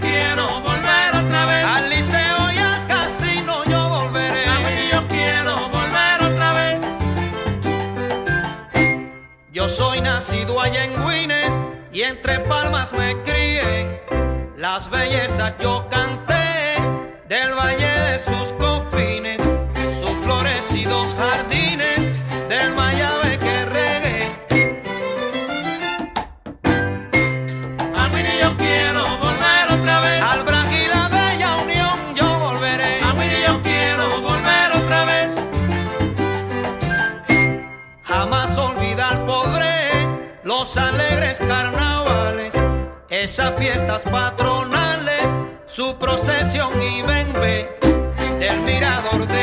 quiero volver otra vez. Al liceo y al casino yo volveré. Mami, yo quiero volver otra vez. Yo soy nacido allá en Guines y entre palmas me crié. Las bellezas yo canté del valle de sus cosas. los alegres carnavales, esas fiestas patronales, su procesión y venve del mirador.